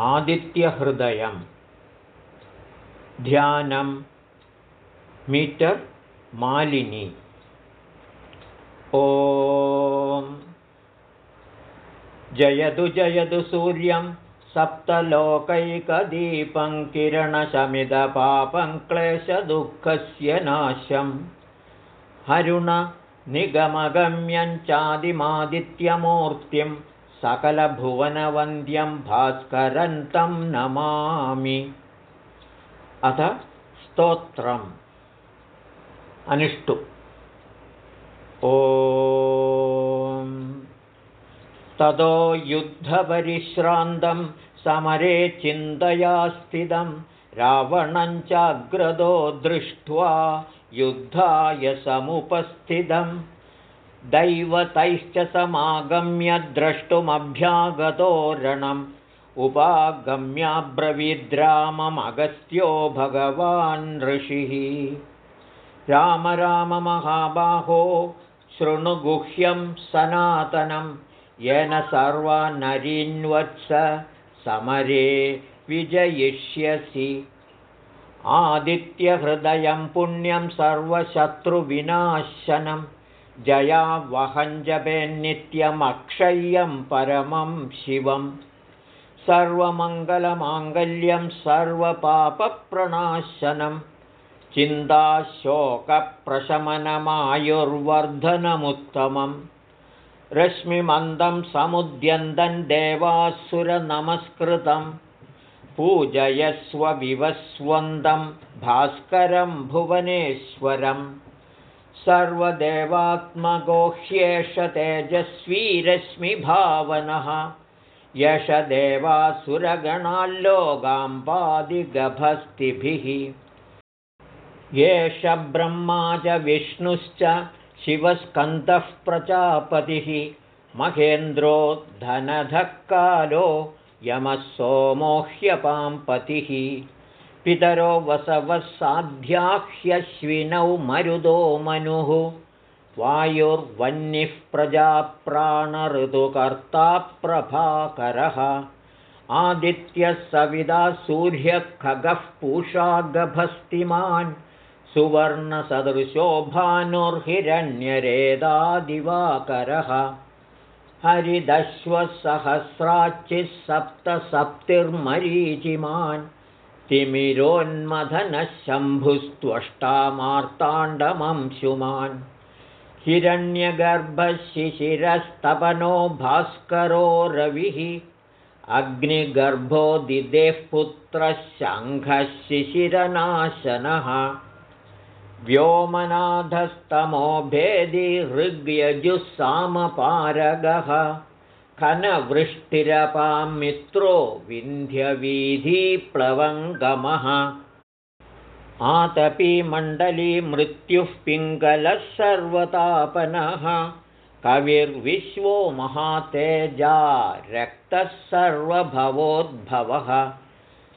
आदित्यहृदयं ध्यानं मीटर् मालिनी। ओ जयतु जयतु सूर्यं सप्तलोकैकदीपं किरणशमिदपापं क्लेशदुःखस्य नाशं हरुण निगमगम्यञ्चादिमादित्यमूर्तिं सकलभुवनवन्द्यं भास्करन्तं नमामि। अथ स्तोत्रम्। अनिष्टु। ततो युद्धपरिश्रान्तं समरे चिन्तया स्थितं रावणं चाग्रदो दृष्ट्वा युद्धाय समुपस्थितं दैवतैश्च समागम्य द्रष्टुमभ्यागतोरणम् उपागम्याब्रवीद्राममगस्त्यो भगवान् ऋषिः। राम राम महाबाहो शृणुगुह्यं सनातनं येन सर्वानरीन्वत्स समरे विजयिष्यसि। आदित्यहृदयं पुण्यं सर्वशत्रुविनाशनं जपेन्नित्यमक्षय्यं परमं शिवं। सर्वमङ्गलमाङ्गल्यं सर्वपापप्रणाशनम् चिन्ताशोकप्रशमनमायुर्वर्धनमुत्तमं रश्मिमन्दं समुद्यन्दन् देवासुरनमस्कृतं। पूजयस्वविवस्वन्दं भास्करं सर्वदेवात्मगोह्येष तेजस्वीरश्मिभावनः यश देवासुरगणाल्लोगाम्बादिगभस्तिभिः एष ब्रह्मा च विष्णुश्च शिवस्कन्दः प्रजापतिः। महेन्द्रो धनधःकालो यमः सोमोह्यपाम्पतिः पितरो वसवः साध्याह्यश्विनौ मरुदो मनुः। वायुर्वह्निः प्रजाप्राणऋतुकर्ता प्रभाकरः। आदित्यः सविदा सूर्यः खगः पूषा गभस्तिमान्। सुवर्णसदृशोभानुर्हिरण्यरेदादिवाकरः। हरिदश्वसहस्राचिः सप्तसप्तिर्मरीचिमान् तिमिरोन्मथनः शम्भुस्त्वष्टामार्ताण्डमंशुमान् हिरण्यगर्भशिशिरस्तपनो भास्करो रविः। अग्निगर्भोदिदेः पुत्रः शङ्खः शिशिरनाशनः व्योमनाथस्तमो भेदि ऋग्यजुस्सामपारगः खनवृष्टिरपां मित्रो विन्ध्यवीधिप्लवङ्गमः। आतपीमण्डली मृत्युः पिङ्गलः सर्वतापनः। कविर्विश्वो महातेजा रक्तः सर्वभवोद्भवः।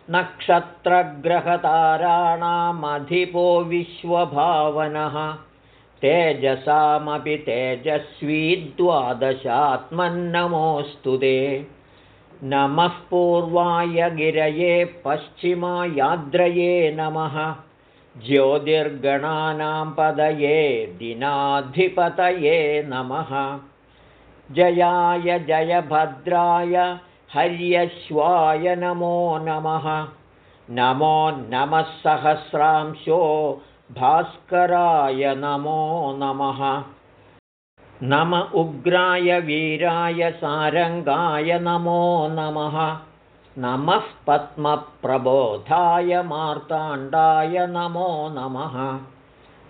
नक्षत्रग्रहताराणामधिपो विश्वभावनः तेजसामपि तेजस्वी द्वादशात्मन्नमोऽस्तु ते। नमः पूर्वाय गिरये पश्चिमायाद्रये नमः। ज्योतिर्गणानां पदये दिनाधिपतये नमः। जयाय जयभद्राय हर्यश्वाय नमो नमः। नमो नमः सहस्रांशो भास्कराय नमो नमः। नम उग्राय वीराय सारङ्गाय नमो नमः। नमः पद्मप्रबोधाय मार्ताण्डाय नमो नमः।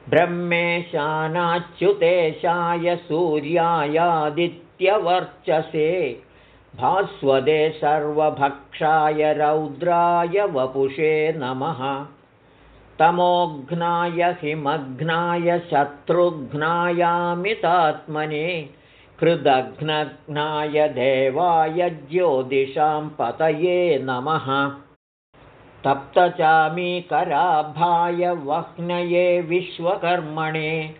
ब्रह्मेशानाच्युतेशाय सूर्यायादित्यवर्चसे। भास्वदे सर्वभक्षाय रौद्राय वपुषे नमः तमोघ्नाय हिमघ्नाय शत्रुघ्नायामितात्मने कृदघ्नघ्नाय देवाय ज्योतिषां पतये नमः। तप्तचामीकराभाय वह्नये विश्वकर्मणे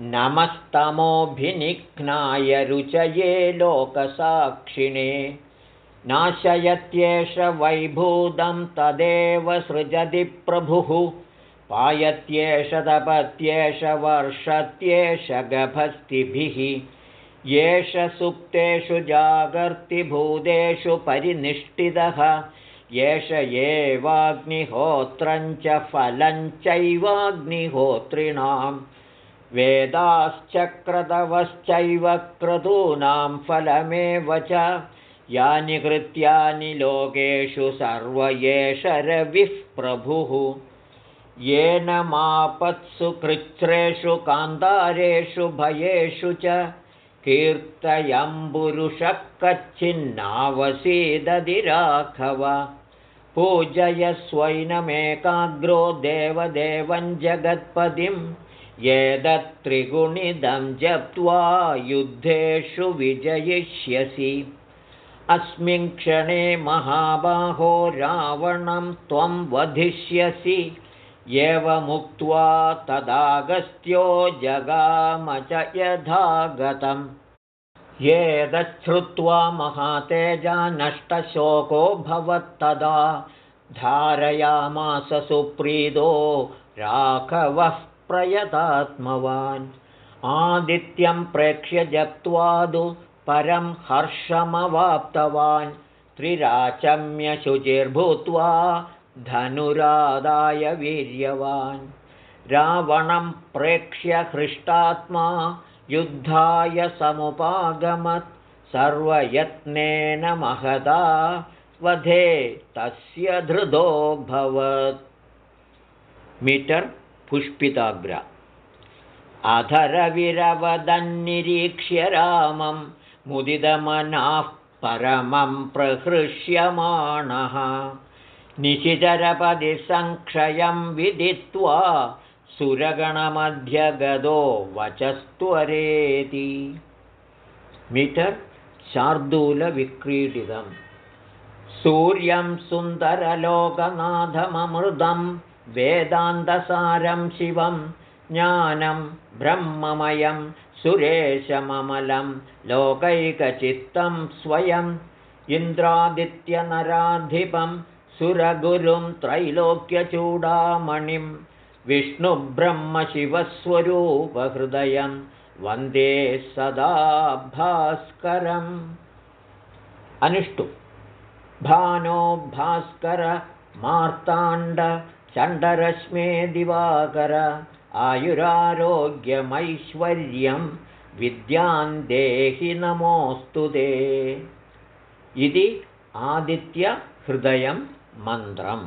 नमस्तमोभिनिघ्नाय रुचये लोकसाक्षिणे। नाशयत्येष वैभूतं तदेव सृजति प्रभुः पायत्येष तपत्येष वर्षत्येष गभस्तिभिः येष सुप्तेषु जागर्तिभूतेषु परिनिष्ठितः। एष एवाग्निहोत्रञ्च फलञ्चैवाग्निहोत्रिणां वेदाश्चक्रतवश्चैव क्रतूनां फलमेव च। यानि कृत्यानि लोकेषु सर्व एष रविः प्रभुः येन मापत्सु कृच्छ्रेषु कान्तारेषु भयेषु च कीर्तयम्बुरुषः कच्छिन्नावसीदधिराघव पूजयस्वैनमेकाग्रो देवदेवं जगत्पदिं येदत्त्रिगुणिदं जप्त्वा युद्धेषु विजयिष्यसि। अस्मिन् क्षणे महाबाहो रावणं त्वं वधिष्यसि एवमुक्त्वा तदागस्त्यो जगाम च यथा गतम् एतच्छ्रुत्वा महातेजा नष्टशोको भवत्तदा। धारयामास सुप्रीदो राघवः प्रयतात्मवान्। आदित्यं प्रेक्ष्य जप्त्वादु परं हर्षमवाप्तवान्। त्रिराचम्यशुचिर्भूत्वा धनुरादाय वीर्यवान्। रावणं प्रेक्ष्य हृष्टात्मा युद्धाय समुपागमत्। सर्वयत्नेन महदा वधे तस्य धृतोऽभवत् मीटर् पुष्पिताग्र। अधरविरवदन्निरीक्ष्य रामं मुदितमनाः परमं प्रहृष्यमाणः निशिचरपदिसङ्क्षयं विदित्वा सुरगणमध्यगदो वचस्त्वरेति मिटर् शार्दूलविक्रीडितं। सूर्यं सुन्दरलोकनाथममृतं वेदान्तसारं शिवं ज्ञानं ब्रह्ममयं सुरेशममलं लोकैकचित्तं स्वयम् इन्द्रादित्यनराधिपं सुरगुरुं त्रैलोक्यचूडामणिं विष्णुब्रह्मशिवस्वरूपहृदयं वन्दे सदा भास्करम् अनुष्टु। भानो भास्कर मार्ताण्ड चण्डरश्मे दिवाकर आयुरारोग्यमैश्वर्यं विद्यां देहि नमोऽस्तु ते। इति आदित्यहृदयं मन्त्रम्